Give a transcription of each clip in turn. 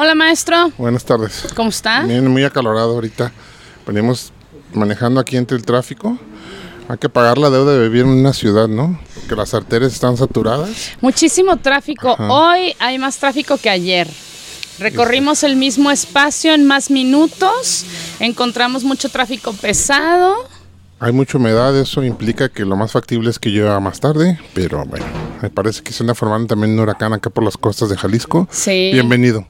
Hola maestro. Buenas tardes. ¿Cómo está? Bien, muy acalorado ahorita. Venimos manejando aquí entre el tráfico. Hay que pagar la deuda de vivir en una ciudad, ¿no? Porque las arterias están saturadas. Muchísimo tráfico. Hoy hay más tráfico que ayer. Recorrimos el mismo espacio en más minutos. Encontramos mucho tráfico pesado. Hay mucha humedad, eso implica que lo más factible es que llueva más tarde, pero bueno, me parece que se anda formando también un huracán acá por las costas de Jalisco. Sí. Bienvenido.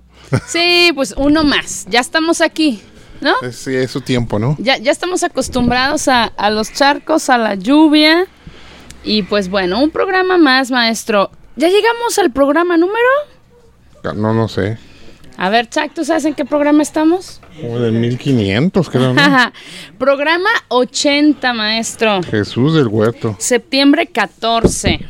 Sí, pues uno más. Ya estamos aquí, ¿no? Sí, es su tiempo, ¿no? Ya, ya estamos acostumbrados a, a los charcos, a la lluvia. Y pues bueno, un programa más, maestro. ¿Ya llegamos al programa número? No, no sé. A ver, Chuck, ¿tú sabes en qué programa estamos? Como de 1500, creo, ¿no? programa 80, maestro. Jesús del Huerto. Septiembre 14.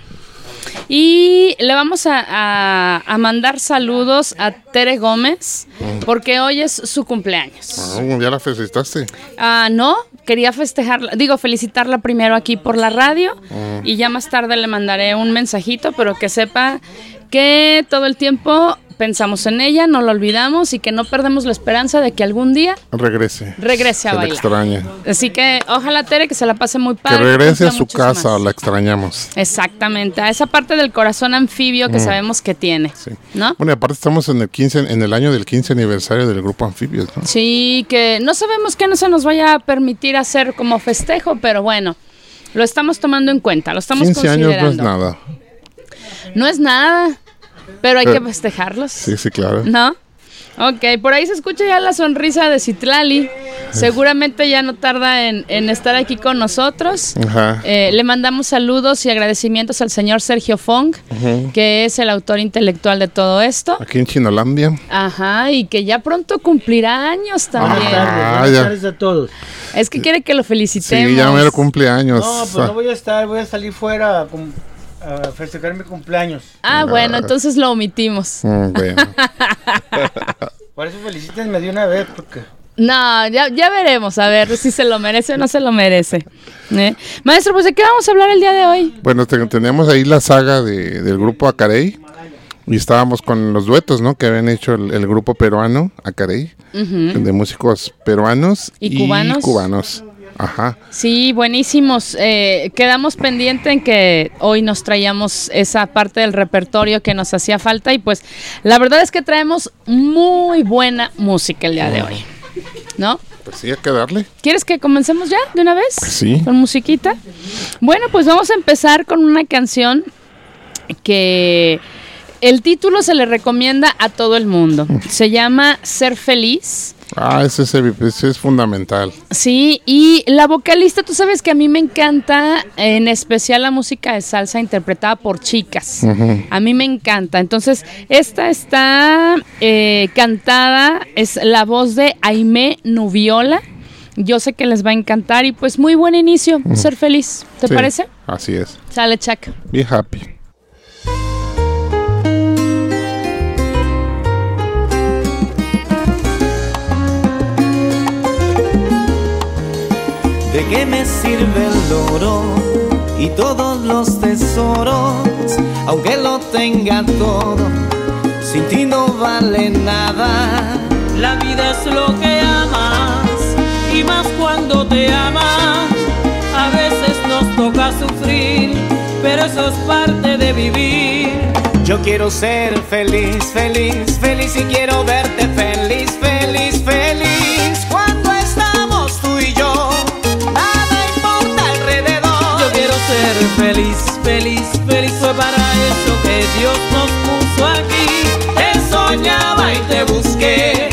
Y le vamos a, a- a mandar saludos a Tere Gómez, porque hoy es su cumpleaños. Ah, ¿Ya la felicitaste? Ah, no, quería festejarla, digo, felicitarla primero aquí por la radio y ya más tarde le mandaré un mensajito, pero que sepa que todo el tiempo pensamos en ella, no la olvidamos y que no perdemos la esperanza de que algún día Regrese. regrese a Se la bailar. extraña. Así que ojalá Tere que se la pase muy Que padre. regrese a su casa, más. la extrañamos. Exactamente, a esa parte del corazón anfibio que sabemos que tiene, Sí. ¿no? Bueno, y aparte estamos en el 15, en el año del 15 aniversario del grupo Anfibios, ¿no? Sí, que no sabemos qué no se nos vaya a permitir hacer como festejo, pero bueno, lo estamos tomando en cuenta, lo estamos 15 años considerando. no es nada. No es nada, pero hay que festejarlos, Sí, sí, claro. ¿no? Ok, por ahí se escucha ya la sonrisa de Citlali. Seguramente ya no tarda en, en estar aquí con nosotros. Ajá. Eh, le mandamos saludos y agradecimientos al señor Sergio Fong, que es el autor intelectual de todo esto. Aquí en Chinolandia. Ajá, y que ya pronto cumplirá años también. Ah, tardes, buenas tardes a todos. Es que quiere que lo felicitemos. Sí, ya mero cumpleaños. No, pues no voy a estar, voy a salir fuera cum- a festejar mi cumpleaños. Ah, bueno, entonces lo omitimos. Mm, bueno. Por eso felicítenme de una vez, porque No, ya, ya veremos, a ver si se lo merece o no se lo merece. ¿Eh? Maestro, pues ¿de qué vamos a hablar el día de hoy? Bueno, te- tenemos ahí la saga de- del grupo Acarey. Y estábamos con los duetos, ¿no? Que habían hecho el, el grupo peruano, Acarey. De músicos peruanos ¿Y cubanos? cubanos. Ajá. Sí, buenísimos. Eh, quedamos pendiente en que hoy nos traíamos esa parte del repertorio que nos hacía falta y pues la verdad es que traemos muy buena música el día de hoy. ¿No? Pues sí, hay que darle. ¿Quieres que comencemos ya de una vez? Sí. Con musiquita. Bueno, pues vamos a empezar con una canción que el título se le recomienda a todo el mundo. Se llama Ser Feliz. Ah, ese, es ese es fundamental. Sí, y la vocalista, tú sabes que a mí me encanta, en especial la música de salsa interpretada por chicas. A mí me encanta. Entonces, esta está eh, cantada, es la voz de Aimé Nubiola. Yo sé que les va a encantar y pues muy buen inicio, ser feliz. ¿Te Sí, parece? Así es. Sale, Chuck. Be happy. ¿De qué me sirve el oro y todos los tesoros? Aunque lo tenga todo, sin ti no vale nada. La vida es lo que amas y más cuando te amas. A veces nos toca sufrir, pero eso es parte de vivir. Yo quiero ser feliz, feliz, feliz y quiero verte feliz, feliz, feliz. Feliz, feliz, feliz. Fue para eso que Dios nos puso aquí. Te soñaba y te busqué,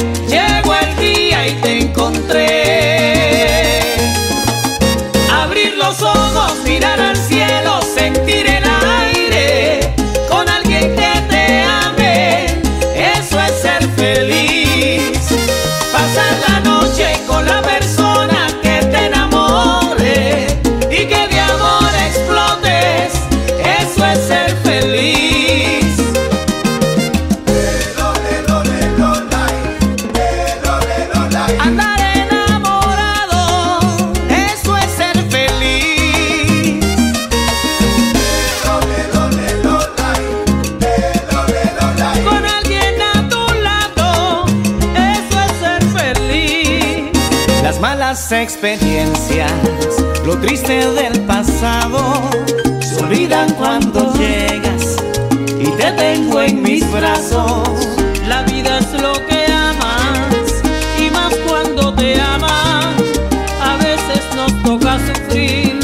experiencias, lo triste del pasado, se olvidan cuando llegas y te tengo en mis brazos. La vida es lo que amas y más cuando te aman. A veces nos toca sufrir,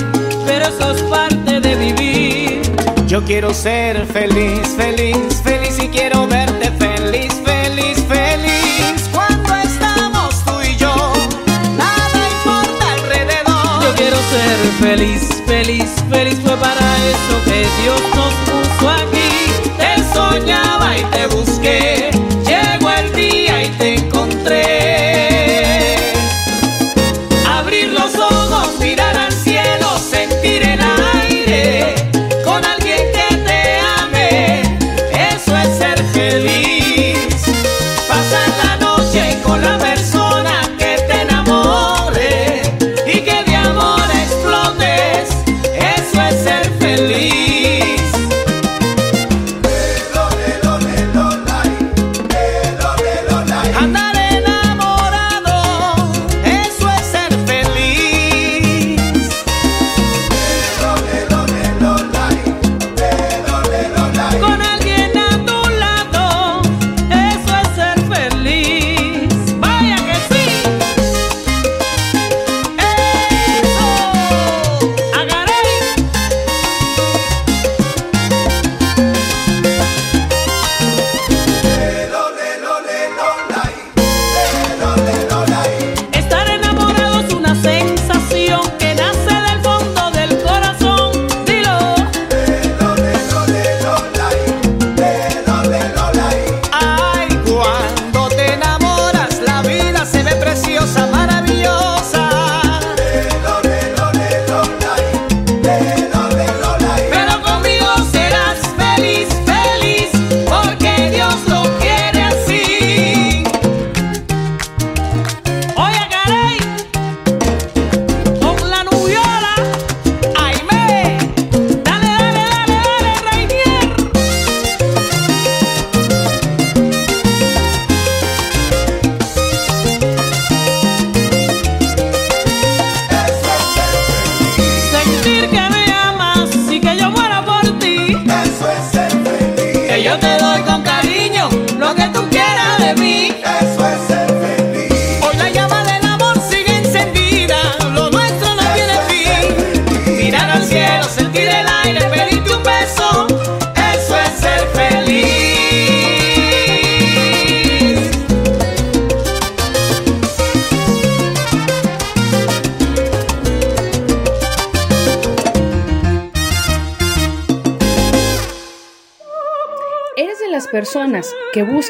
pero eso es parte de vivir. Yo quiero ser feliz, feliz, feliz y quiero verte eso que Dios nos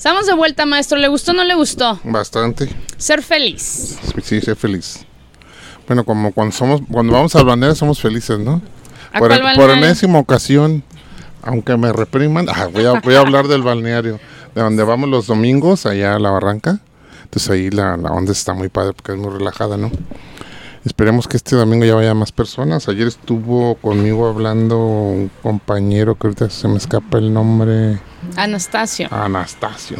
Estamos de vuelta, maestro. ¿Le gustó o no le gustó? Bastante. Ser feliz. Sí, sé feliz. Bueno, como cuando somos, cuando vamos al balneario somos felices, ¿no? ¿A Por, cuál por enésima ocasión, aunque me repriman, ah, voy, a, voy a hablar del balneario, de donde vamos los domingos, allá a la barranca. Entonces ahí la, la onda está muy padre porque es muy relajada, ¿no? Esperemos que este domingo ya vaya más personas. Ayer estuvo conmigo hablando un compañero que ahorita se me escapa el nombre, Anastasio. Anastasio.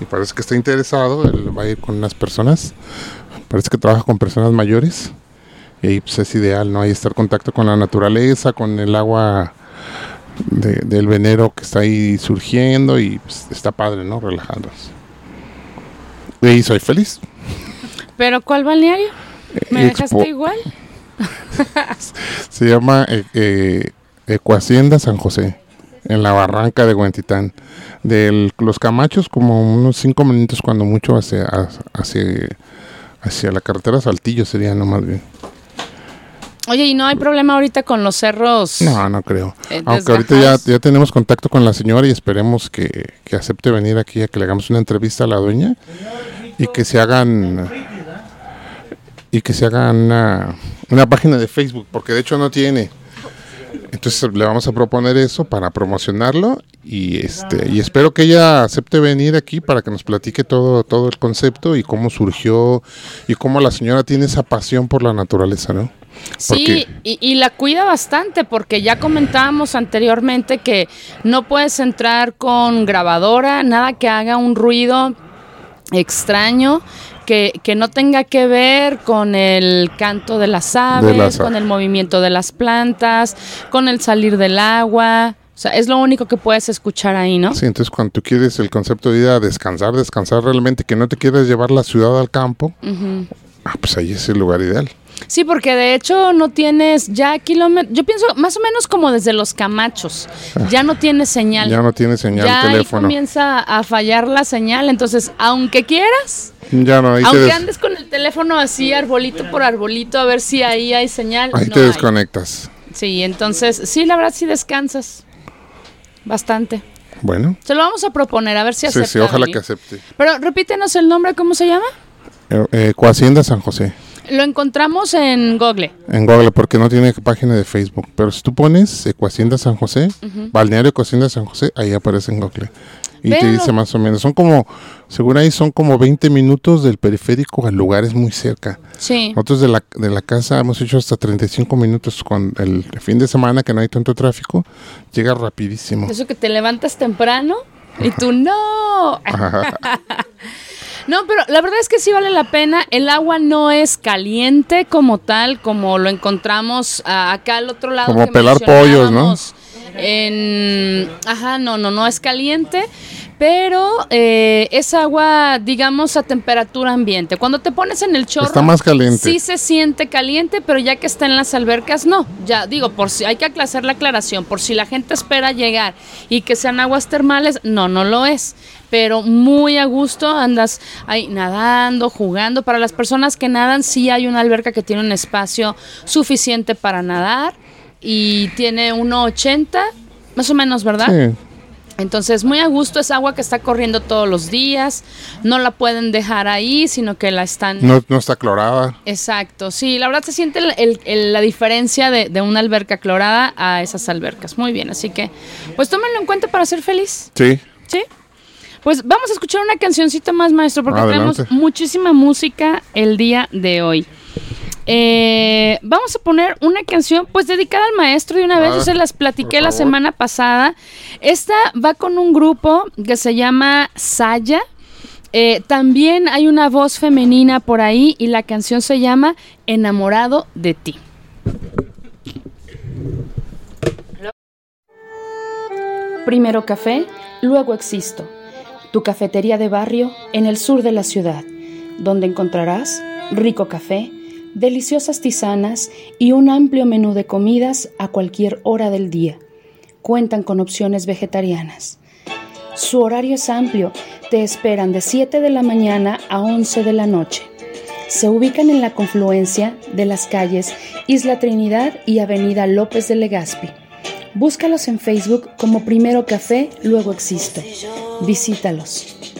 Y parece que está interesado, él va a ir con unas personas. Parece que trabaja con personas mayores. Y pues, es ideal, ¿no? Ahí estar en contacto con la naturaleza, con el agua de- del venero que está ahí surgiendo y pues, está padre, ¿no? Relajándose. Y ahí soy feliz. ¿Pero cuál balneario? ¿Me Expo- dejaste igual? Se llama eh, eh, Ecohacienda San José, en la barranca de Huentitán. De los Camachos, como unos cinco minutos, cuando mucho, hacia, hacia, hacia la carretera Saltillo sería, no más bien. Oye, ¿y no hay problema ahorita con los cerros? No, no creo. Eh, Aunque ahorita ya, ya tenemos contacto con la señora y esperemos que, que acepte venir aquí a que le hagamos una entrevista a la dueña. y que se hagan y que se hagan una, una página de Facebook, porque de hecho no tiene. Entonces le vamos a proponer eso para promocionarlo y este y espero que ella acepte venir aquí para que nos platique todo todo el concepto y cómo surgió y cómo la señora tiene esa pasión por la naturaleza, ¿no? Sí, y la cuida bastante porque ya comentábamos anteriormente que no puedes entrar con grabadora, nada que haga un ruido extraño. Que, que no tenga que ver con el canto de las aves, las con el movimiento de las plantas, con el salir del agua. O sea, es lo único que puedes escuchar ahí, ¿no? Sí, entonces cuando tú quieres el concepto de ir a descansar, descansar realmente, que no te quieres llevar la ciudad al campo, ah, pues ahí es el lugar ideal. Sí, porque de hecho no tienes ya kilómetros, yo pienso más o menos como desde los camachos, ya no tienes señal. Ya no tiene señal ya el ahí teléfono. comienza a fallar la señal, entonces aunque quieras, Ya no, ahí aunque des- andes con el teléfono así arbolito por arbolito a ver si ahí hay señal, ahí no te hay. desconectas. Sí, entonces sí, la verdad sí descansas bastante. Bueno, Se lo vamos a proponer a ver si sí, acepta. sí, ojalá venir. que acepte. Pero repítenos el nombre, ¿cómo se llama? Eh, eh, Cohacienda San José, Lo encontramos en Google. en Google, porque no tiene página de Facebook. Pero si tú pones Ecohacienda San José, Balneario Ecohacienda San José, ahí aparece en Google. Y te Véanlo. dice más o menos, son como, según ahí, son como 20 minutos del periférico al lugar, es muy cerca. Sí. Nosotros de la, de la casa hemos hecho hasta 35 minutos con el fin de semana que no hay tanto tráfico, llega rapidísimo. Eso que te levantas temprano y tú no. No, pero la verdad es que sí vale la pena. El agua no es caliente como tal, como lo encontramos ah, acá al otro lado. Como que pelar pollos, ¿no? En, ajá, no, no, no es caliente, pero eh, es agua, digamos, a temperatura ambiente. Cuando te pones en el chorro, Está más caliente. Sí se siente caliente, pero ya que está en las albercas, no. Ya digo, por si hay que hacer la aclaración, por si la gente espera llegar y que sean aguas termales, no, no lo es. Pero muy a gusto andas ahí nadando, jugando. Para las personas que nadan, sí hay una alberca que tiene un espacio suficiente para nadar y tiene 1,80 más o menos, ¿verdad? Sí, Entonces, muy a gusto, es agua que está corriendo todos los días, no la pueden dejar ahí, sino que la están... no, no está clorada. Exacto, sí, la verdad se siente el- el- el- la diferencia de, de una alberca clorada a esas albercas. Muy bien, así que, pues tómenlo en cuenta para ser feliz, Sí, ¿sí? Pues vamos a escuchar una cancioncita más, maestro, porque Adelante. tenemos muchísima música el día de hoy. Eh, vamos a poner una canción pues dedicada al maestro de una vez, Ah, yo se las platiqué la semana pasada. Esta va con un grupo que se llama Saya. Eh, también hay una voz femenina por ahí y la canción se llama Enamorado de ti. Primero café, luego existo. Tu cafetería de barrio en el sur de la ciudad, donde encontrarás rico café, deliciosas tisanas y un amplio menú de comidas a cualquier hora del día. Cuentan con opciones vegetarianas. Su horario es amplio, te esperan de 7 de la mañana a 11 de la noche. Se ubican en la confluencia de las calles Isla Trinidad y Avenida López de Legazpi. Búscalos en Facebook como Primero Café, luego Existo. Visítalos.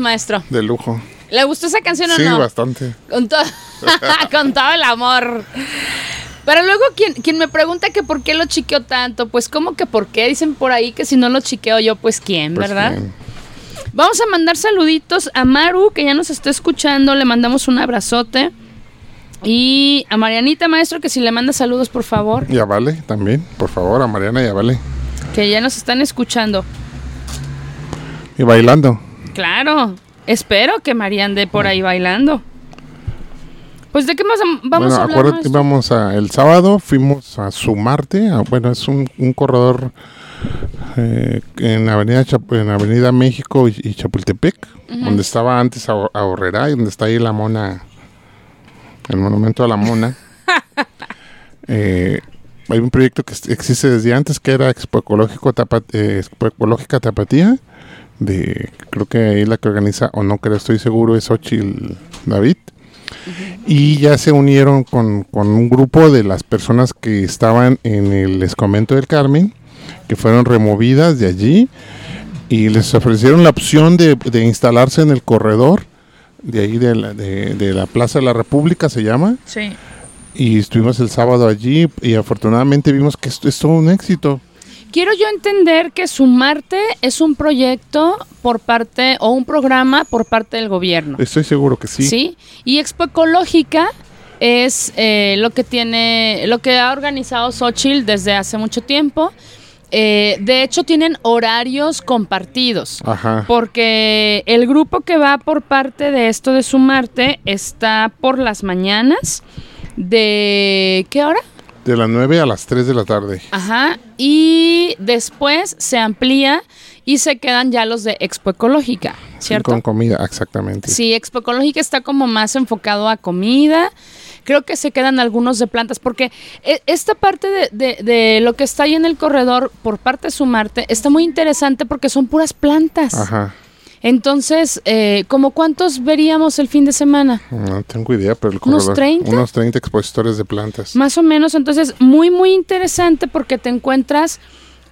Maestro. De lujo. ¿Le gustó esa canción o Sí, no? bastante. Con, to- con todo el amor. Pero luego quien, quien me pregunta que por qué lo chiqueo tanto, pues ¿cómo que por qué? Dicen por ahí que si no lo chiqueo yo, pues ¿quién, Pues, verdad? bien. Vamos a mandar saluditos a Maru, que ya nos está escuchando, le mandamos un abrazote. Y a Marianita, maestro, que si le manda saludos, por favor, Ya vale, también. Por favor, a Mariana ya vale. que ya nos están escuchando. Y bailando. Claro, espero que María ande por ahí bailando. Pues de qué más am- vamos bueno, a hablar, acuérdate, maestro? vamos a, el sábado fuimos a Sumarte, a- bueno, es un, un corredor eh, en Avenida Chap- en Avenida México y, y Chapultepec, donde estaba antes Ahor- Ahorrera y donde está ahí la mona, el monumento a la mona. Eh, hay un proyecto que existe desde antes que era Expo Ecológico Tapat- eh, Expo Ecológica Tapatía, de creo que ahí la que organiza, o no creo, estoy seguro, es Ochil David. Y ya se unieron con, con un grupo de las personas que estaban en el escomento del Carmen, que fueron removidas de allí y les ofrecieron la opción de, de instalarse en el corredor de ahí de la, de, de la Plaza de la República, se llama. Sí. Y estuvimos el sábado allí y afortunadamente vimos que esto es todo un éxito. Quiero yo entender que Sumarte es un proyecto por parte o un programa por parte del gobierno. Estoy seguro que sí. Sí. Y Expo Ecológica es eh, lo que tiene, lo que ha organizado Xochitl desde hace mucho tiempo. Eh, de hecho, tienen horarios compartidos. Ajá. Porque el grupo que va por parte de esto de Sumarte está por las mañanas. ¿De qué hora? De las 9 a las 3 de la tarde. Ajá. Y después se amplía y se quedan ya los de Expo Ecológica, Sí, ¿cierto? con comida, exactamente. Sí, Expo Ecológica está como más enfocado a comida. Creo que se quedan algunos de plantas, porque e- esta parte de, de- de lo que está ahí en el corredor por parte de Sumarte está muy interesante porque son puras plantas. Ajá. Entonces, eh, ¿como cuántos veríamos el fin de semana? No tengo idea, pero el ¿Unos corredor- 30? Unos 30 expositores de plantas. Más o menos, entonces, muy, muy interesante porque te encuentras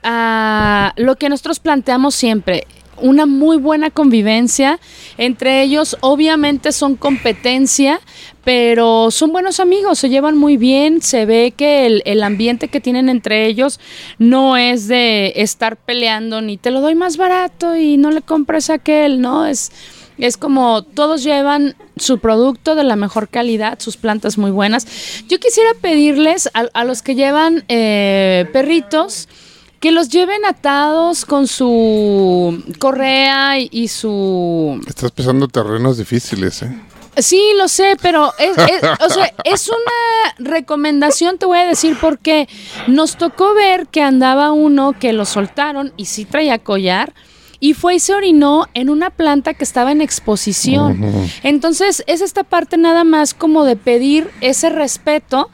a lo que nosotros planteamos siempre, una muy buena convivencia. Entre ellos, obviamente, son competencia, pero son buenos amigos, se llevan muy bien. Se ve que el, el ambiente que tienen entre ellos no es de estar peleando ni te lo doy más barato y no le compres aquel, ¿no? Es. Es como todos llevan su producto de la mejor calidad, sus plantas muy buenas. Yo quisiera pedirles a, a los que llevan eh, perritos que los lleven atados con su correa y, y su... Estás pisando terrenos difíciles, ¿eh? Sí, lo sé, pero es, es- o sea, es una recomendación, te voy a decir por qué. Nos tocó ver que andaba uno que lo soltaron y sí traía collar y fue y se orinó en una planta que estaba en exposición. Entonces, es esta parte nada más como de pedir ese respeto.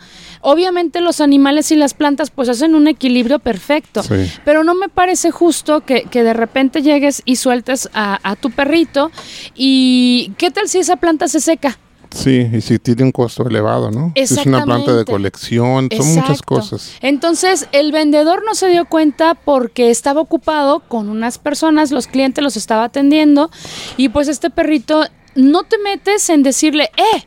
Obviamente los animales y las plantas pues hacen un equilibrio perfecto, Sí. pero no me parece justo que, que de repente llegues y sueltes a, a tu perrito y ¿qué tal si esa planta se seca? Sí, y si tiene un costo elevado, ¿no? Es una planta de colección, son muchas cosas. Entonces, el vendedor no se dio cuenta porque estaba ocupado con unas personas, los clientes los estaba atendiendo y pues este perrito no te metes en decirle, "Eh,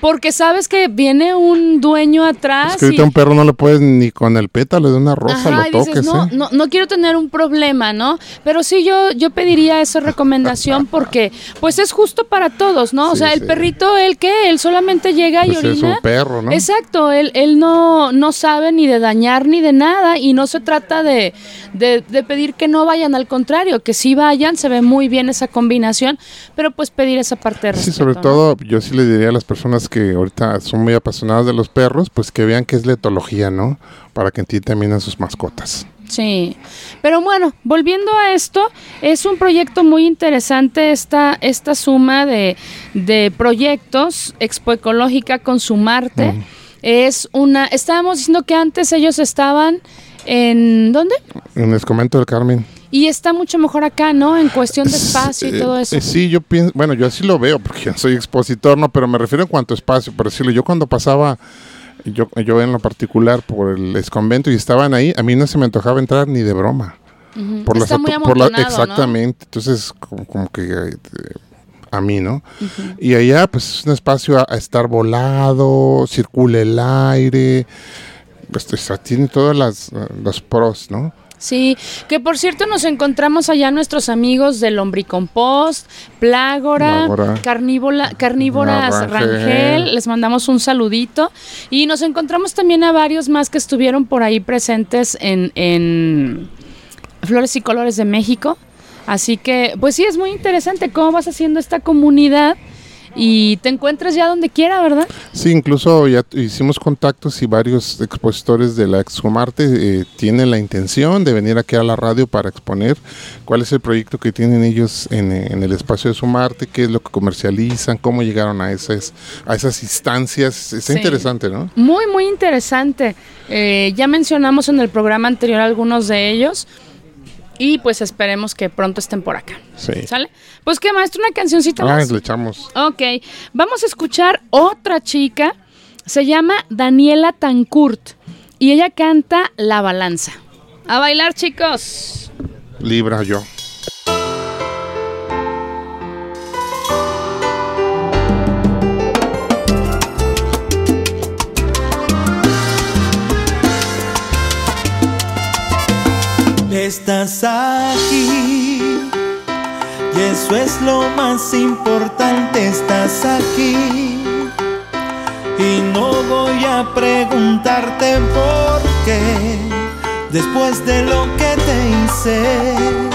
porque sabes que viene un dueño atrás. Es que ahorita y- un perro no le puedes ni con el pétalo de una rosa Ajá, lo dices, toques, no, ¿eh? no, no quiero tener un problema, ¿no? Pero sí yo, yo pediría esa recomendación porque pues es justo para todos, ¿no? O Sí, sea, el sí. perrito, ¿él qué? Él solamente llega y Pues es orina. un perro, ¿no? Exacto, él, él no, no sabe ni de dañar ni de nada y no se trata de, de, de pedir que no vayan, al contrario, que sí vayan, se ve muy bien esa combinación, pero pues pedir esa parte de Sí, respeto, sobre ¿no? todo yo sí le diría a las personas que ahorita son muy apasionadas de los perros, pues que vean qué es la etología, ¿no? Para que entiendan también a sus mascotas. Sí, pero bueno, volviendo a esto, es un proyecto muy interesante esta, esta suma de, de proyectos, Expo Ecológica con Sumarte. Es una, estábamos diciendo que antes ellos estaban en, ¿dónde? En el comento del Carmen. Y está mucho mejor acá, ¿no? En cuestión de espacio y Eh, todo eso. eh, sí, yo pienso, bueno, yo así lo veo, porque soy expositor, no, pero me refiero en cuanto a espacio, por decirlo, yo cuando pasaba, yo, yo en lo particular por el convento y estaban ahí, a mí no se me antojaba entrar ni de broma. Ujú. Por las Está muy atu- por la- amontonado, ¿no? Exactamente, entonces como, como que eh, a mí, ¿no? Y allá pues es un espacio a, a estar volado, circula el aire, pues, o sea, tiene todas las los pros, ¿no? Sí, que por cierto nos encontramos allá nuestros amigos del Lombricompost, Plágora. Carnívola, Carnívoras Rangel. Rangel. les mandamos un saludito. Y nos encontramos también a varios más que estuvieron por ahí presentes en, en Flores y Colores de México. Así que, pues sí, es muy interesante cómo vas haciendo esta comunidad y te encuentras ya donde quiera, ¿verdad? Sí, incluso ya hicimos contactos y varios expositores de la Exomarte eh, tienen la intención de venir aquí a la radio para exponer cuál es el proyecto que tienen ellos en, eh, en el espacio de Sumarte, qué es lo que comercializan, cómo llegaron a esas, a esas instancias. Está Sí. interesante, ¿no? Muy, muy interesante. Eh, ya mencionamos en el programa anterior algunos de ellos. Y pues esperemos que pronto estén por acá. Sí. ¿Sale? Pues qué, maestro, una cancioncita Ah, más. le echamos. Ok, vamos a escuchar otra chica. Se llama Daniela Tancourt. Y ella canta La Balanza. A bailar, chicos. Libra yo. Estás aquí y eso es lo más importante, estás aquí. Y no voy a preguntarte por qué, después de lo que te hice.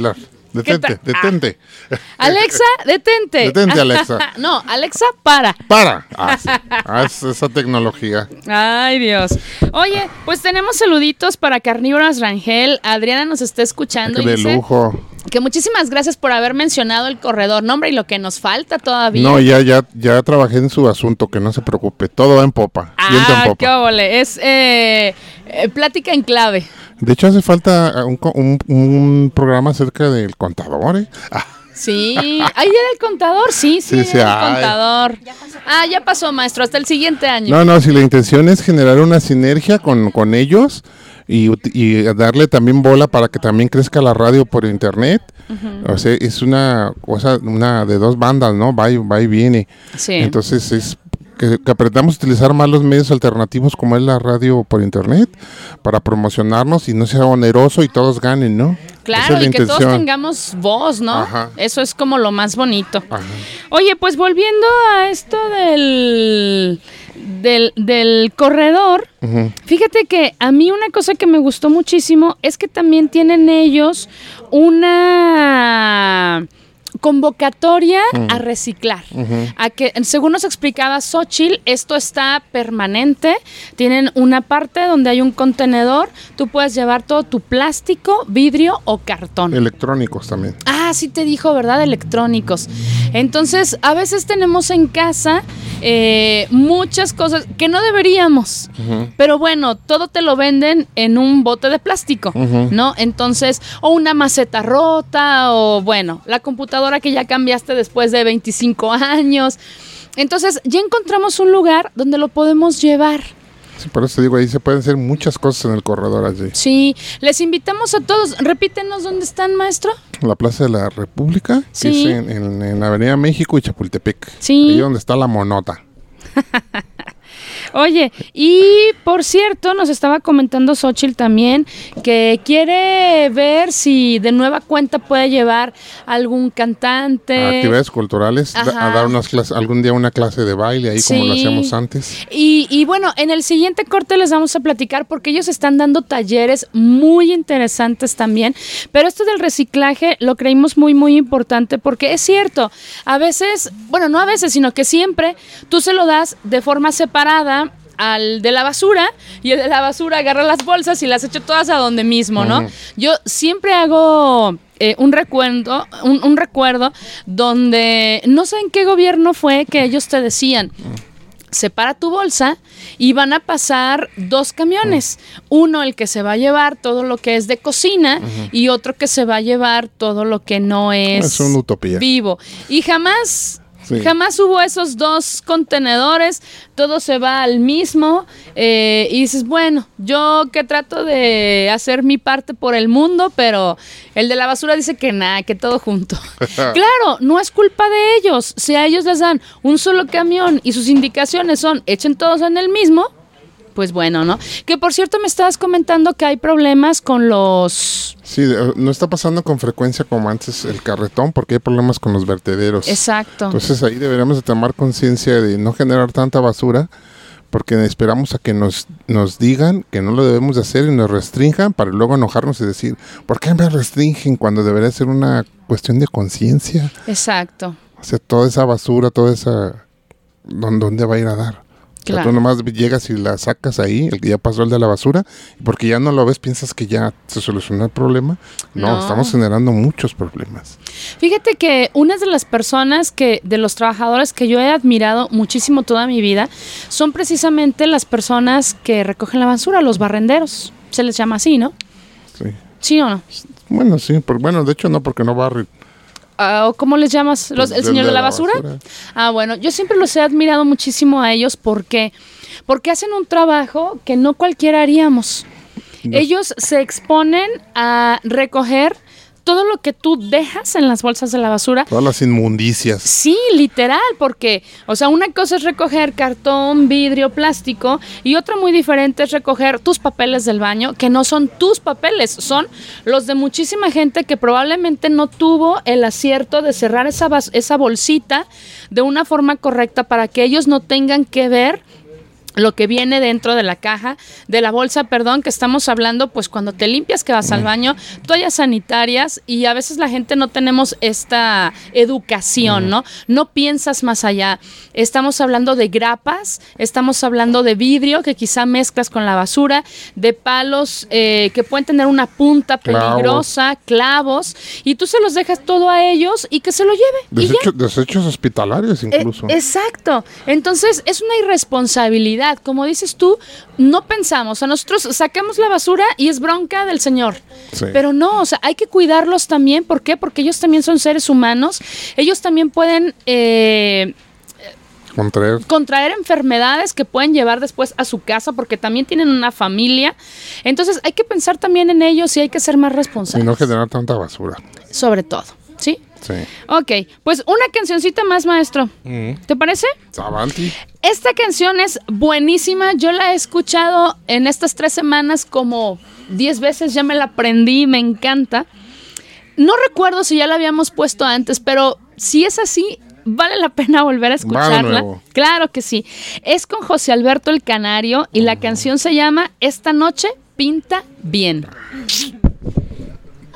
Bailar. Detente, tal? detente. Alexa, detente. Detente, Alexa. no, Alexa, para. Para. Ah, sí. Ah, es- esa tecnología. Ay, Dios. Oye, pues tenemos saluditos para Carnívoros Rangel. Adriana nos está escuchando y de dice lujo. Que muchísimas gracias por haber mencionado el corredor. Nombre y lo que nos falta todavía. No, ya, ya, ya trabajé en su asunto, que no se preocupe. Todo va en popa. en Ah, popa. qué óvole. Es eh, eh, plática en clave. De hecho, hace falta un, co- un- un programa acerca del contador, ¿eh? Ah, Sí. Ahí era el contador, sí, sí, Sí, sí, era el ay. contador. Ah, ya pasó, maestro, hasta el siguiente año. No, no, si la intención es generar una sinergia con, con ellos y, y darle también bola para que también crezca la radio por internet. O sea, es una cosa, una de dos bandas, ¿no? Va y, va y viene. Sí. Entonces es que, que aprendamos a utilizar más los medios alternativos como es la radio por internet para promocionarnos y no sea oneroso y todos ganen, ¿no? Claro, es y que todos tengamos voz, ¿no? Ajá. Eso es como lo más bonito. Ajá. Oye, pues volviendo a esto del, del, del corredor, fíjate que a mí una cosa que me gustó muchísimo es que también tienen ellos una convocatoria a reciclar. A que, según nos explicaba Xochitl, esto está permanente. Tienen una parte donde hay un contenedor. Tú puedes llevar todo tu plástico, vidrio o cartón. Electrónicos también. Ah, sí te dijo, ¿verdad? Electrónicos. Entonces, a veces tenemos en casa eh, muchas cosas que no deberíamos. Pero bueno, todo te lo venden en un bote de plástico, ¿no? Entonces, o una maceta rota, o bueno, la computadora que ya cambiaste después de 25 años. Entonces, ya encontramos un lugar donde lo podemos llevar. Sí, por eso digo, ahí se pueden hacer muchas cosas en el corredor allí. Sí, les invitamos a todos. Repítenos dónde están, maestro. La Plaza de la República, que Sí. es en, en- en la Avenida México y Chapultepec. Sí. Ahí donde está la monota. Oye, y por cierto, nos estaba comentando Xochitl también que quiere ver si de nueva cuenta puede llevar algún cantante. Actividades culturales, Ajá. a dar unas clases, algún día una clase de baile ahí como lo hacíamos antes. Y, y bueno, en el siguiente corte les vamos a platicar porque ellos están dando talleres muy interesantes también. Pero esto del reciclaje lo creímos muy, muy importante porque es cierto, a veces, bueno, no a veces, sino que siempre tú se lo das de forma separada al de la basura y el de la basura agarra las bolsas y las echa todas a donde mismo, ¿no? Yo siempre hago eh, un recuerdo, un, un recuerdo donde no sé en qué gobierno fue que ellos te decían, separa tu bolsa y van a pasar dos camiones. Uno el que se va a llevar todo lo que es de cocina y otro que se va a llevar todo lo que no es, Es una utopía. vivo. Y jamás... Sí. Jamás hubo esos dos contenedores, todo se va al mismo eh, y dices, bueno, yo que trato de hacer mi parte por el mundo, pero el de la basura dice que nada, que todo junto. claro, no es culpa de ellos. Si a ellos les dan un solo camión y sus indicaciones son echen todos en el mismo, pues bueno, ¿no? Que por cierto me estabas comentando que hay problemas con los... Sí, no está pasando con frecuencia como antes el carretón porque hay problemas con los vertederos. Exacto. Entonces ahí deberíamos de tomar conciencia de no generar tanta basura porque esperamos a que nos, nos digan que no lo debemos de hacer y nos restrinjan para luego enojarnos y decir, ¿por qué me restringen cuando debería ser una cuestión de conciencia? Exacto. O sea, toda esa basura, toda esa... ¿dó- ¿Dónde va a ir a dar? O sea, Claro. tú nomás llegas y la sacas ahí, el que ya pasó el de la basura, porque ya no lo ves, piensas que ya se solucionó el problema. No, No. estamos generando muchos problemas. Fíjate que una de las personas que, de los trabajadores que yo he admirado muchísimo toda mi vida, son precisamente las personas que recogen la basura, los barrenderos. Se les llama así, ¿no? Sí. ¿Sí o no? Bueno, sí, por, bueno, de hecho no, porque no barre. ¿O ¿Cómo les llamas? ¿Los- Pues, ¿El señor de la basura? Ah, bueno, yo siempre los he admirado muchísimo a ellos porque, porque hacen un trabajo que no cualquiera haríamos. Ellos se exponen a recoger todo lo que tú dejas en las bolsas de la basura. Todas las inmundicias. Sí, literal, porque, o sea, una cosa es recoger cartón, vidrio, plástico, y otra muy diferente es recoger tus papeles del baño, que no son tus papeles, son los de muchísima gente que probablemente no tuvo el acierto de cerrar esa, esa bolsita de una forma correcta para que ellos no tengan que ver lo que viene dentro de la caja, de la bolsa, perdón, que estamos hablando, pues cuando te limpias que vas al baño, toallas sanitarias y a veces la gente no tenemos esta educación, ¿no? No piensas más allá. Estamos hablando de grapas, estamos hablando de vidrio que quizá mezclas con la basura, de palos eh, que pueden tener una punta peligrosa, clavos, y tú se los dejas todo a ellos y que se lo lleve. y ya. Desecho- desechos hospitalarios Eh, incluso. exacto. Entonces es una irresponsabilidad. Como dices tú, no pensamos. A nosotros sacamos la basura y es bronca del Señor. Sí. Pero no, o sea, hay que cuidarlos también. ¿Por qué? Porque ellos también son seres humanos. Ellos también pueden eh, Contraer. contraer enfermedades que pueden llevar después a su casa porque también tienen una familia. Entonces hay que pensar también en ellos y hay que ser más Y responsables. no generar tanta basura. Sobre todo. ¿Sí? Ok, pues una cancioncita más, maestro. ¿Te parece? Esta canción es buenísima. Yo la he escuchado en estas tres semanas como 10 veces. Ya me la aprendí, me encanta. No recuerdo si ya la habíamos puesto antes, pero si es así, vale la pena volver a escucharla. Claro que sí. Es con José Alberto el Canario y la canción se llama Esta noche pinta bien.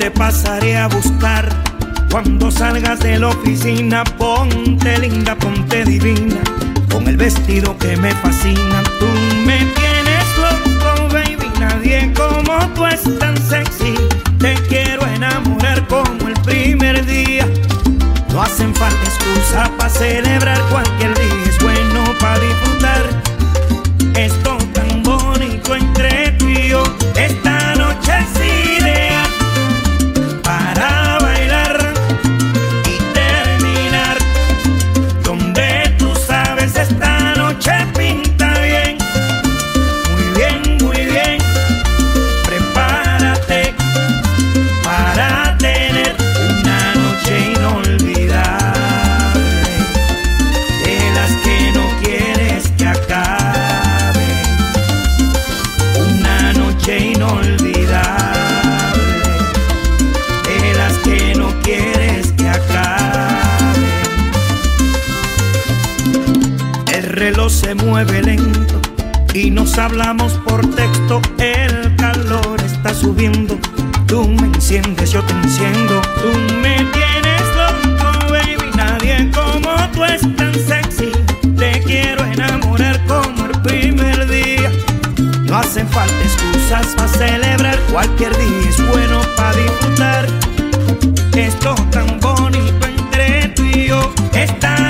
Te pasaré a buscar. Cuando salgas de la oficina, ponte linda, ponte divina. Con el vestido que me fascina, tú me tienes loco, baby. Nadie como tú es tan sexy. Te quiero enamorar como el primer día. No hacen falta excusa para celebrar cualquier día. Es bueno para disfrutar esto nos hablamos por texto, el calor está subiendo. Tú me enciendes, yo te enciendo. Tú me tienes loco, baby. Nadie como tú es tan sexy. Te quiero enamorar como el primer día. No hacen falta excusas para celebrar. Cualquier día es bueno para disfrutar. Esto tan bonito entre tú y yo. Está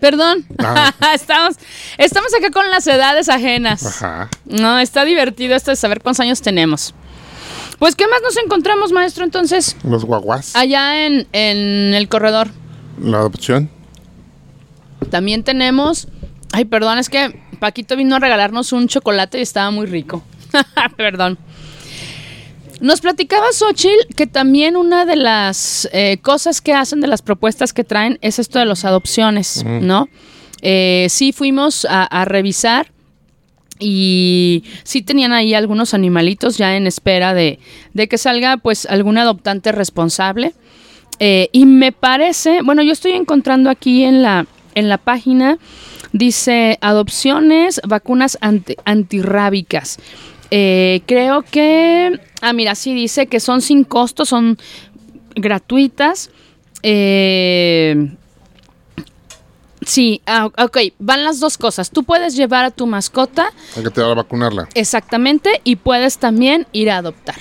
Perdón. Ah. estamos, estamos acá con las edades ajenas. Ajá. No, está divertido esto de saber cuántos años tenemos. Pues, ¿qué más nos encontramos, maestro, entonces? Los guaguas. Allá en, en el corredor. La adopción. También tenemos. Ay, perdón, es que Paquito vino a regalarnos un chocolate y estaba muy rico. perdón. Nos platicaba Xochitl que también una de las eh, cosas que hacen, de las propuestas que traen, es esto de las adopciones, ¿no? Eh, sí fuimos a, a revisar y sí tenían ahí algunos animalitos ya en espera de, de que salga pues algún adoptante responsable. Eh, y me parece, bueno, yo estoy encontrando aquí en la, en la página, dice adopciones, vacunas anti- antirrábicas. Eh, creo que, ah, mira, sí dice que son sin costo, son gratuitas. Eh, sí, ah, ok, van las dos cosas. Tú puedes llevar a tu mascota Hay que te va a vacunarla. Exactamente, y puedes también ir a adoptar.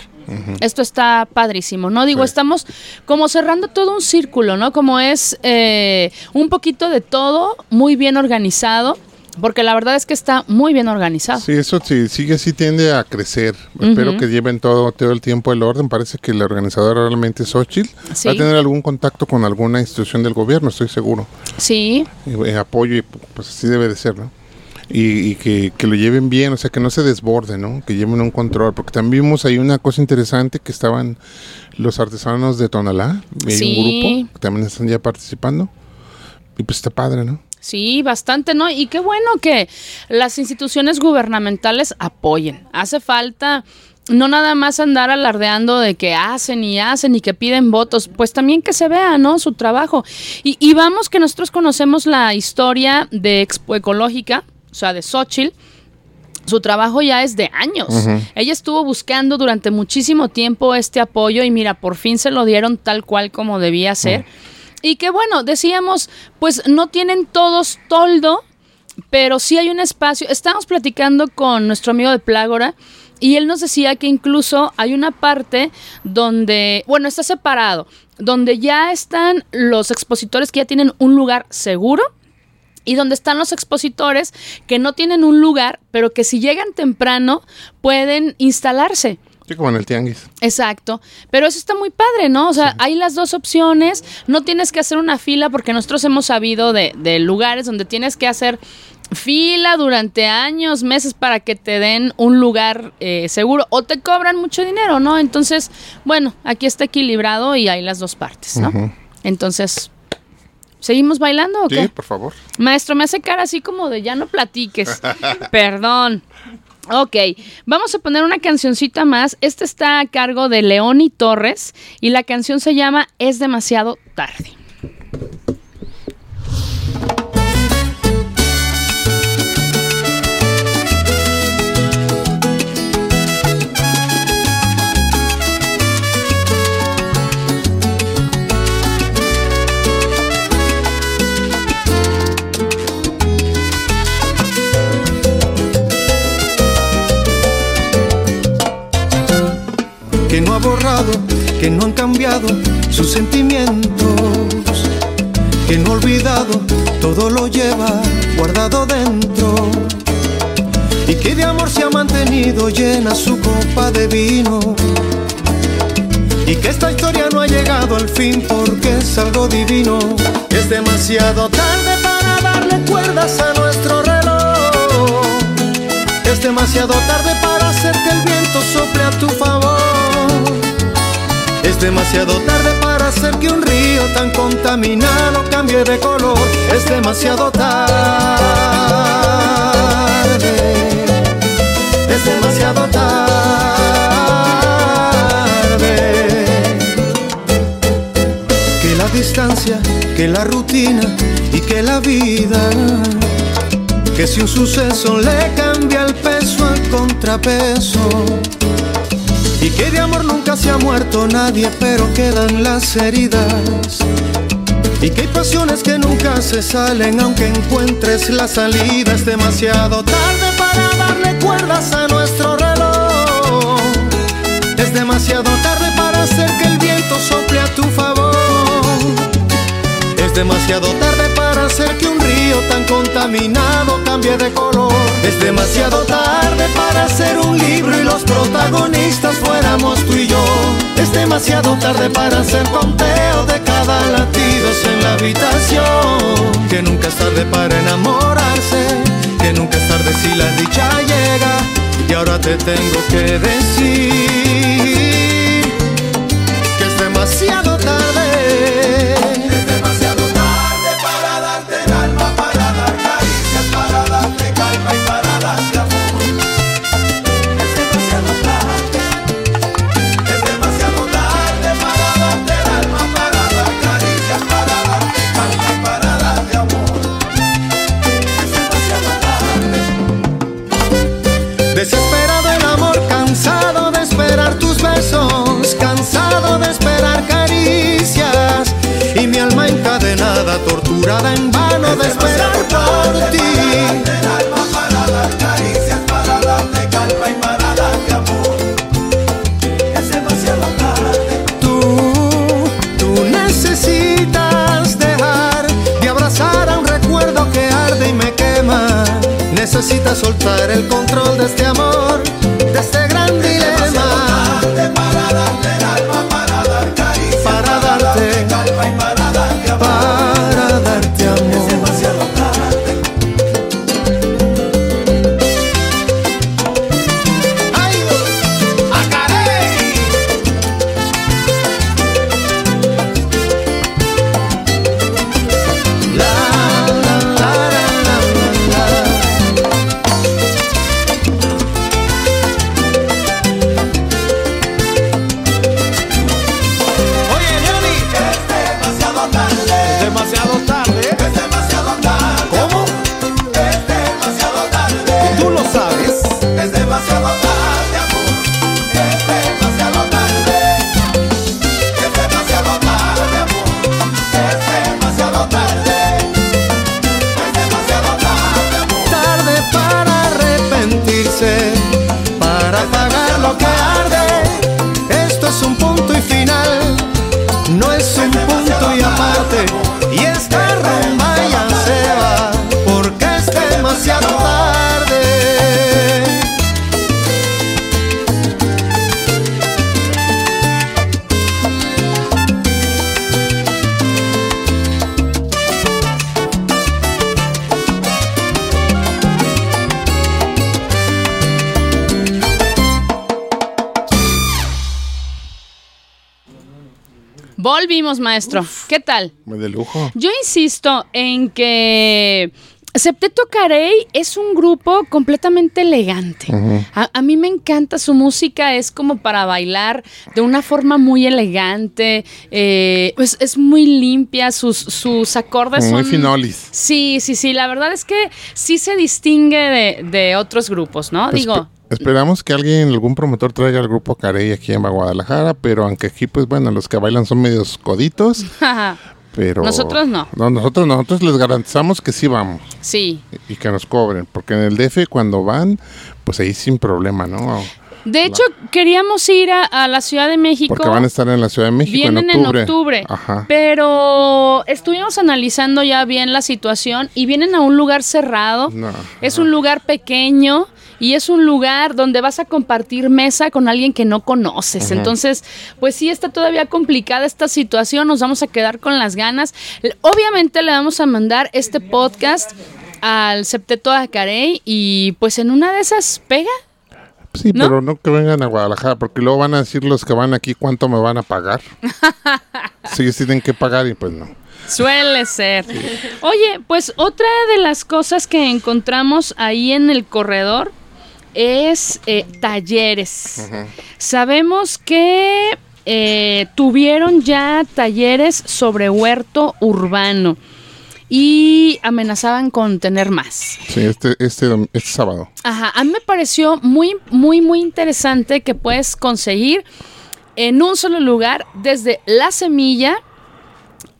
Esto está padrísimo, ¿no? Digo, Sí. estamos como cerrando todo un círculo, ¿no? Como es eh, un poquito de todo, muy bien organizado, porque la verdad es que está muy bien organizado. Sí, eso sí, sigue así tiende a crecer. Espero que lleven todo, todo el tiempo el orden. Parece que la organizadora realmente es Xochitl. Sí. Va a tener algún contacto con alguna institución del gobierno, estoy seguro. Sí, Y, eh, apoyo y pues así debe de ser, ¿no? Y, y que, que lo lleven bien, o sea, que no se desborde, ¿no? Que lleven un control. Porque también vimos ahí una cosa interesante que estaban los artesanos de Tonalá. Y hay Sí. un grupo que también están ya participando. Y pues está padre, ¿no? Sí, bastante, ¿no? Y qué bueno que las instituciones gubernamentales apoyen. Hace falta no nada más andar alardeando de que hacen y hacen y que piden votos, pues también que se vea, ¿no? Su trabajo. Y, y vamos que nosotros conocemos la historia de Expo Ecológica, o sea, de Xochitl. Su trabajo ya es de años. Ella estuvo buscando durante muchísimo tiempo este apoyo y mira, por fin se lo dieron tal cual como debía ser. Y que bueno, decíamos, pues no tienen todos toldo, pero sí hay un espacio. Estábamos platicando con nuestro amigo de Plágora y él nos decía que incluso hay una parte donde, bueno, está separado, donde ya están los expositores que ya tienen un lugar seguro y donde están los expositores que no tienen un lugar, pero que si llegan temprano pueden instalarse. Sí, como en el tianguis. Exacto, pero eso está muy padre, ¿no? O sea, hay las dos opciones, no tienes que hacer una fila porque nosotros hemos sabido de, de lugares donde tienes que hacer fila durante años, meses para que te den un lugar eh, seguro o te cobran mucho dinero, ¿no? Entonces, bueno, aquí está equilibrado y hay las dos partes, ¿no? Entonces, ¿seguimos bailando o Sí, qué? por favor. Maestro, me hace cara así como de ya no platiques. Perdón. Ok, vamos a poner una cancioncita más. Esta está a cargo de Leoni Torres y la canción se llama Es demasiado tarde. Que no ha borrado, que no han cambiado sus sentimientos, que no ha olvidado, todo lo lleva guardado dentro, y que de amor se ha mantenido llena su copa de vino, y que esta historia no ha llegado al fin porque es algo divino, es demasiado tarde para darle cuerdas a nuestro reloj. Es demasiado tarde que el viento sople a tu favor. Es demasiado tarde para hacer que un río tan contaminado cambie de color. Es demasiado tarde. Es demasiado tarde. Que la distancia, que la rutina y que la vida que si un suceso le cambia y que de amor nunca se ha muerto nadie pero quedan las heridas. Y que hay pasiones que nunca se salen aunque encuentres la salida. Es demasiado tarde para darle cuerdas a nuestro reloj. Es demasiado tarde para hacer que el viento sople a tu favor. Es demasiado tarde para hacer que un río tan contaminado cambie de color. Es demasiado tarde para hacer un libro y los protagonistas fuéramos tú y yo. Es demasiado tarde para hacer conteo de cada latido en la habitación. Que nunca es tarde para enamorarse, que nunca es tarde si la dicha llega. Y ahora te tengo que decir que es demasiado Maestro. ¿Qué tal? Muy de lujo. Yo insisto en que Septeto Carey es un grupo completamente elegante. a, a mí me encanta su música, es como para bailar de una forma muy elegante, eh, pues es muy limpia, sus, sus acordes Muy son... finolis. Sí, sí, sí, la verdad es que sí se distingue de, de otros grupos, ¿no? Digo, Espe- esperamos que alguien, algún promotor traiga el grupo Carey aquí en Guadalajara, pero aunque aquí, pues bueno, los que bailan son medios coditos, pero... Nosotros no. No, nosotros no, nosotros les garantizamos que sí vamos sí. y que nos cobren, porque en el DF cuando van, pues ahí sin problema, ¿no? De hecho, queríamos ir a, a la Ciudad de México. Porque van a estar en la Ciudad de México Vienen en octubre. en octubre. Ajá. Pero estuvimos analizando ya bien la situación y vienen a un lugar cerrado. No, Es un lugar pequeño y es un lugar donde vas a compartir mesa con alguien que no conoces. Entonces, pues sí está todavía complicada esta situación, nos vamos a quedar con las ganas. Obviamente le vamos a mandar este podcast al Septeto Acarey y pues en una de esas pega. Sí, ¿No? pero no que vengan a Guadalajara, porque luego van a decir los que van aquí cuánto me van a pagar. sí, tienen que pagar y pues no. Suele ser. Oye, pues otra de las cosas que encontramos ahí en el corredor es eh, talleres. Sabemos que eh, tuvieron ya talleres sobre huerto urbano y amenazaban con tener más. Sí, este, este, este sábado. Ajá, a mí me pareció muy, muy, muy interesante que puedes conseguir en un solo lugar desde la semilla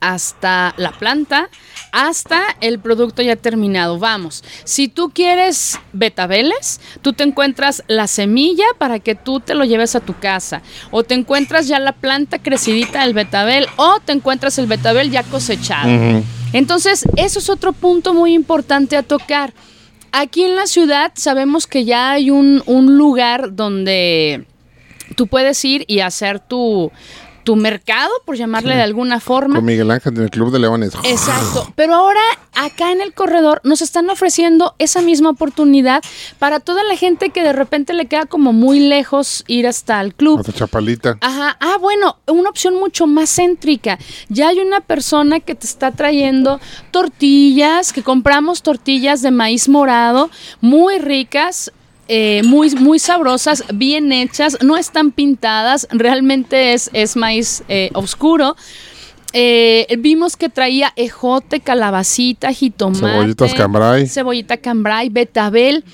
hasta la planta, hasta el producto ya terminado. Vamos, si tú quieres betabeles, tú te encuentras la semilla para que tú te lo lleves a tu casa. O te encuentras ya la planta crecidita del betabel, o te encuentras el betabel ya cosechado. Entonces, eso es otro punto muy importante a tocar. Aquí en la ciudad sabemos que ya hay un, un lugar donde tú puedes ir y hacer tu, tu mercado, por llamarle de alguna forma. Con Miguel Ángel en el Club de Leones. Exacto. Pero ahora acá en el corredor nos están ofreciendo esa misma oportunidad para toda la gente que de repente le queda como muy lejos ir hasta el club. Hasta Chapalita. Ajá, ah, bueno, una opción mucho más céntrica. Ya hay una persona que te está trayendo tortillas, que compramos tortillas de maíz morado, muy ricas. Eh, muy, muy sabrosas, bien hechas, no están pintadas, realmente es, es maíz eh, oscuro. Eh, vimos que traía ejote, calabacita, jitomate, Cebollitas cambray. cebollita cambray, betabel.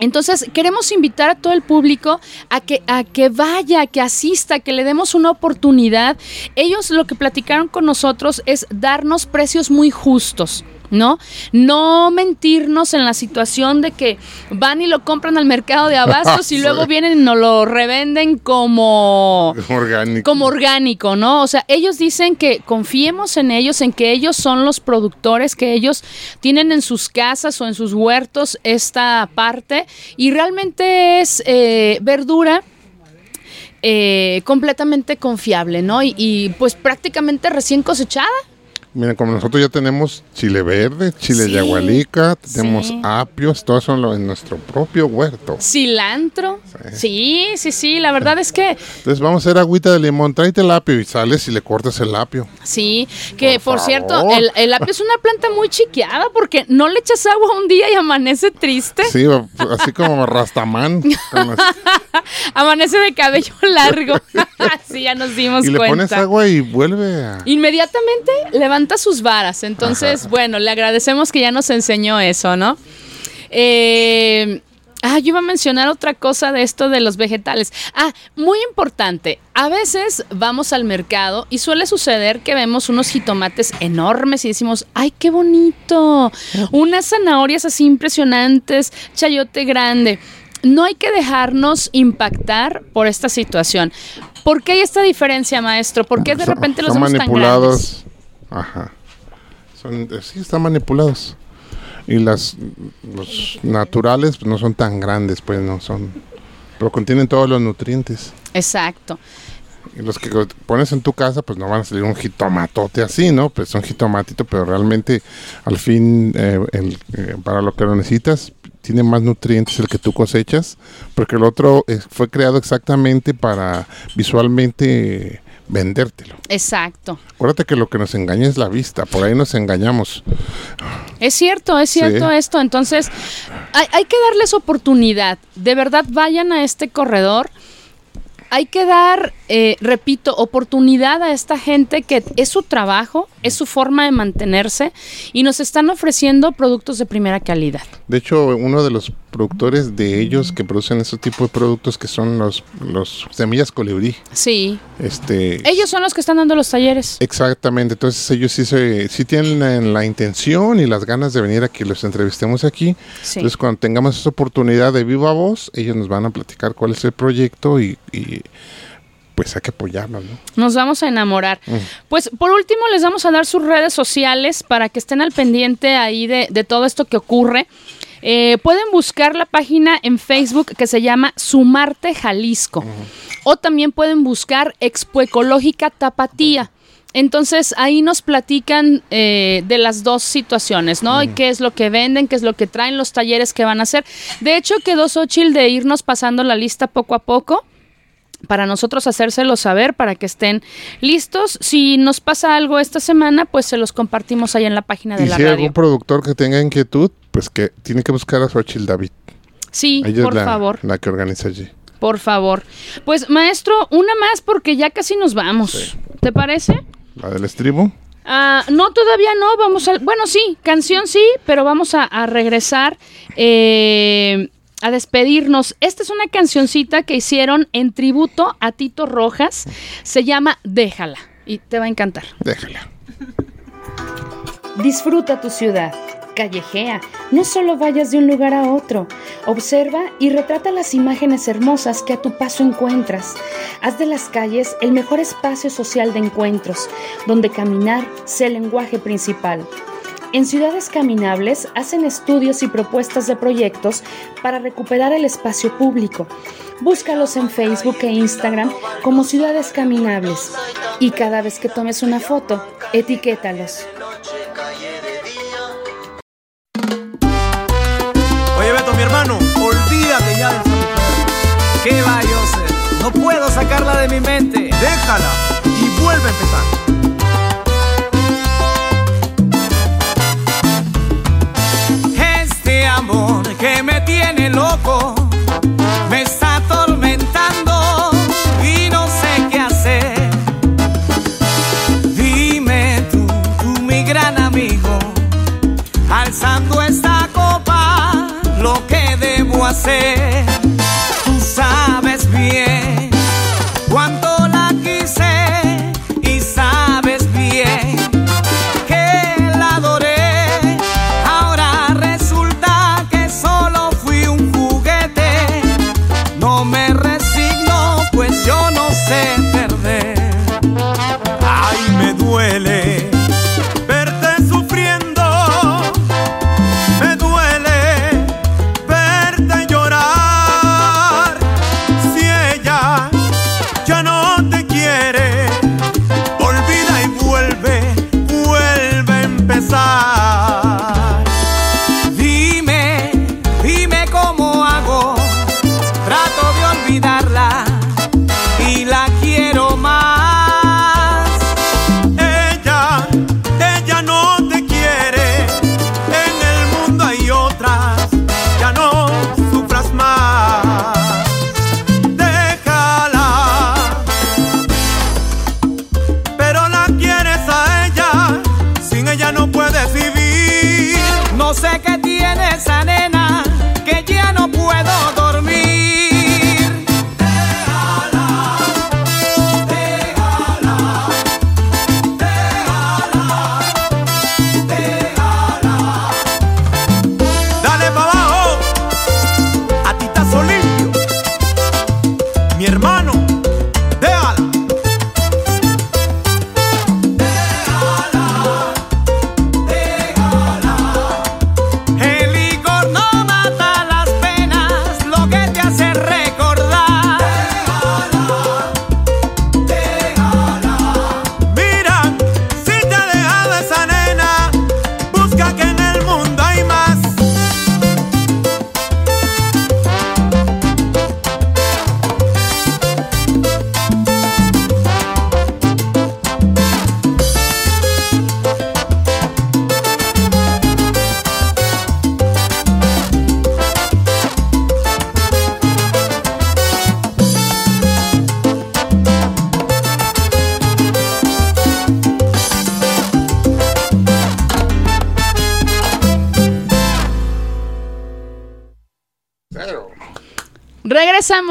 Entonces, queremos invitar a todo el público a que, a que vaya, a que asista, que le demos una oportunidad. Ellos lo que platicaron con nosotros es darnos precios muy justos. ¿No? No mentirnos en la situación de que van y lo compran al mercado de abastos y luego vienen y nos lo revenden como Orgánico. como orgánico, ¿no? O sea, ellos dicen que confiemos en ellos, en que ellos son los productores, que ellos tienen en sus casas o en sus huertos esta parte y realmente es eh, verdura. eh, completamente confiable, ¿no? Y, y, pues prácticamente recién cosechada. Miren, como nosotros ya tenemos chile verde, chile Sí, yagualica, tenemos sí. apios, todo eso en, lo- en nuestro propio huerto. Cilantro. Sí, sí, sí, la verdad es que Entonces vamos a hacer agüita de limón, tráete el apio y sales y le cortas el apio. Sí, que por, Por cierto, el, el apio es una planta muy chiqueada porque no le echas agua un día y amanece triste. Sí, así como rastamán. Amanece de cabello largo. sí, ya nos dimos y le cuenta. pones agua y vuelve a... Inmediatamente levanta sus varas. Entonces, Ajá. bueno, le agradecemos que ya nos enseñó eso, ¿no? Eh, ah, yo iba a mencionar otra cosa de esto de los vegetales. Ah, muy importante. A veces vamos al mercado y suele suceder que vemos unos jitomates enormes y decimos, ¡ay, qué bonito! Unas zanahorias así impresionantes, chayote grande. no hay que dejarnos impactar por esta situación. ¿Por qué hay esta diferencia, maestro? ¿Por qué de repente los son vemos tan grandes? Ajá. Son, eh, sí, están manipulados. Y las los naturales pues, no son tan grandes, pues no son. Pero contienen todos los nutrientes. Exacto. Y los que pones en tu casa, pues no van a salir un jitomatote así, ¿no? Pues un jitomatito, pero realmente al fin, eh, el, eh, para lo que lo necesitas, tiene más nutrientes el que tú cosechas, porque el otro eh, fue creado exactamente para visualmente vendértelo. Exacto. Acuérdate que lo que nos engaña es la vista, por ahí nos engañamos. Es cierto, es cierto Sí. esto. Entonces, hay, hay que darles oportunidad. De verdad, vayan a este corredor. Hay que dar, eh, repito, oportunidad a esta gente que es su trabajo, es su forma de mantenerse y nos están ofreciendo productos de primera calidad. De hecho, uno de los productores de ellos que producen ese tipo de productos que son los, los semillas colibrí, Sí. este, Ellos son los que están dando los talleres. Exactamente, entonces ellos sí, se, sí tienen la, la intención y las ganas de venir a que los entrevistemos aquí. Sí. Entonces cuando tengamos esa oportunidad de viva voz, ellos nos van a platicar cuál es el proyecto y, y, pues hay que apoyarlos, ¿no? Nos vamos a enamorar. Pues por último les vamos a dar sus redes sociales para que estén al pendiente ahí de, de todo esto que ocurre. Eh, pueden buscar la página en Facebook que se llama Sumarte Jalisco. O también pueden buscar Expo Ecológica Tapatía. Entonces ahí nos platican eh, de las dos situaciones, ¿no? Y qué es lo que venden, qué es lo que traen, los talleres que van a hacer. De hecho, quedó Xochitl de irnos pasando la lista poco a poco para nosotros hacérselo saber, para que estén listos. Si nos pasa algo esta semana, pues se los compartimos ahí en la página de Y la si hay radio. algún productor que tenga inquietud, pues que tiene que buscar a Xochitl David. Sí, Ella por es la, favor, la que organiza allí. por favor. Pues maestro, una más porque ya casi nos vamos. ¿Te parece? La del estribo. Ah, no, todavía no. Vamos a. Bueno, sí, canción sí, pero vamos a, a regresar eh, a despedirnos. Esta es una cancioncita que hicieron en tributo a Tito Rojas. Se llama Déjala. Y te va a encantar. Déjala. Disfruta tu ciudad. Callejea, no solo vayas de un lugar a otro, observa y retrata las imágenes hermosas que a tu paso encuentras. Haz de las calles el mejor espacio social de encuentros, donde caminar sea el lenguaje principal. En Ciudades Caminables hacen estudios y propuestas de proyectos para recuperar el espacio público. Búscalos en Facebook e Instagram como Ciudades Caminables y cada vez que tomes una foto, etiquétalos. Oye, Beto, mi hermano, olvídate ya de esa. ¿Qué va? No puedo sacarla de mi mente. Déjala y vuelve a empezar. Amor que me tiene loco me está atormentando y no sé qué hacer. Dime tú, tú mi gran amigo, alzando esta copa, lo que debo hacer.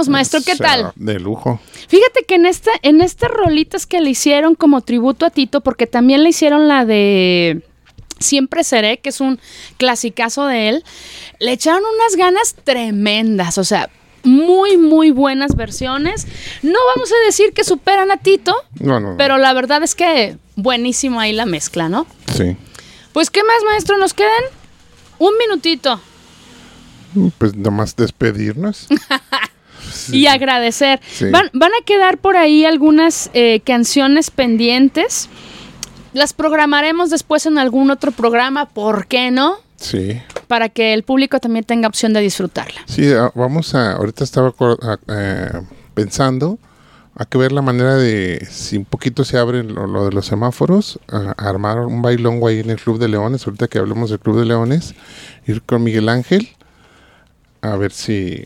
Regresamos, maestro, ¿qué tal? De lujo. Fíjate que en esta, en estas rolitas que le hicieron como tributo a Tito, porque también le hicieron la de Siempre Seré, que es un clasicazo de él, le echaron unas ganas tremendas, o sea, muy, muy buenas versiones. No vamos a decir que superan a Tito, No, no, no. pero la verdad es que buenísimo ahí la mezcla, ¿no? Sí. Pues, ¿qué más, maestro? Nos quedan un minutito. Pues nomás despedirnos. y agradecer. Sí. Van, van a quedar por ahí algunas eh, canciones pendientes. Las programaremos después en algún otro programa, ¿por qué no? Sí. Para que el público también tenga opción de disfrutarla. Sí, vamos a. Ahorita estaba eh, pensando. Hay que ver la manera de. Si un poquito se abre lo, lo de los semáforos. a- a armar un bailongo ahí en el Club de Leones. Ahorita que hablemos del Club de Leones. Ir con Miguel Ángel. A ver si.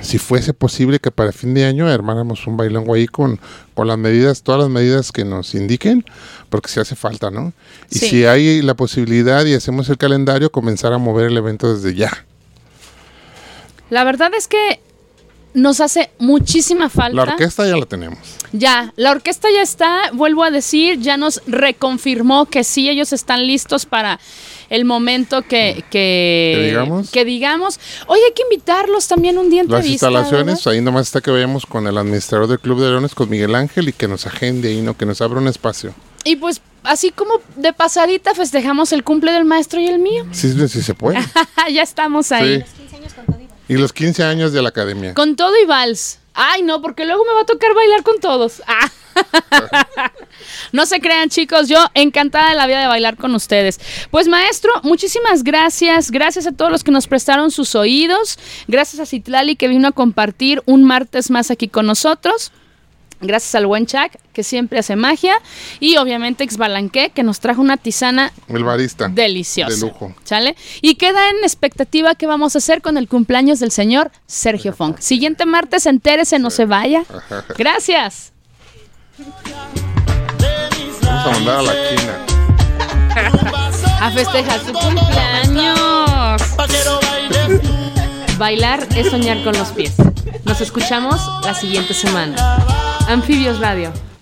Si fuese posible que para fin de año armáramos un bailongo ahí con, con las medidas, todas las medidas que nos indiquen, porque si hace falta, ¿no? Y Sí. si hay la posibilidad y hacemos el calendario, comenzar a mover el evento desde ya. La verdad es que nos hace muchísima falta. La orquesta ya la tenemos. Ya, la orquesta ya está, vuelvo a decir, ya nos reconfirmó que sí, ellos están listos para el momento que, que, ¿Que digamos? que digamos. Oye, hay que invitarlos también un día a Las instalaciones, ¿verdad? ahí nomás está que vayamos con el administrador del Club de Leones, con Miguel Ángel, y que nos agende ahí, ¿no? Que nos abra un espacio. Y pues así como de pasadita festejamos el cumple del maestro y el mío. Sí, sí, se puede. ya estamos ahí. Sí. Y los 15 años de la academia. Con todo y vals. Ay, no, porque luego me va a tocar bailar con todos. Ah. No se crean, chicos, yo encantada de la vida de bailar con ustedes. Pues maestro, muchísimas gracias. Gracias a todos los que nos prestaron sus oídos. Gracias a Citlali que vino a compartir un martes más aquí con nosotros. Gracias al buen Chuck, que siempre hace magia. Y obviamente Exbalanqué, que nos trajo una tisana El barista. deliciosa. De lujo. ¿Sale? Y queda en expectativa qué vamos a hacer con el cumpleaños del señor Sergio Funk. Siguiente martes, entérese, no se vaya. Gracias. Vamos a mandar a la China. A festejar su cumpleaños. Bailar es soñar con los pies. Nos escuchamos la siguiente semana. Anfibios Radio.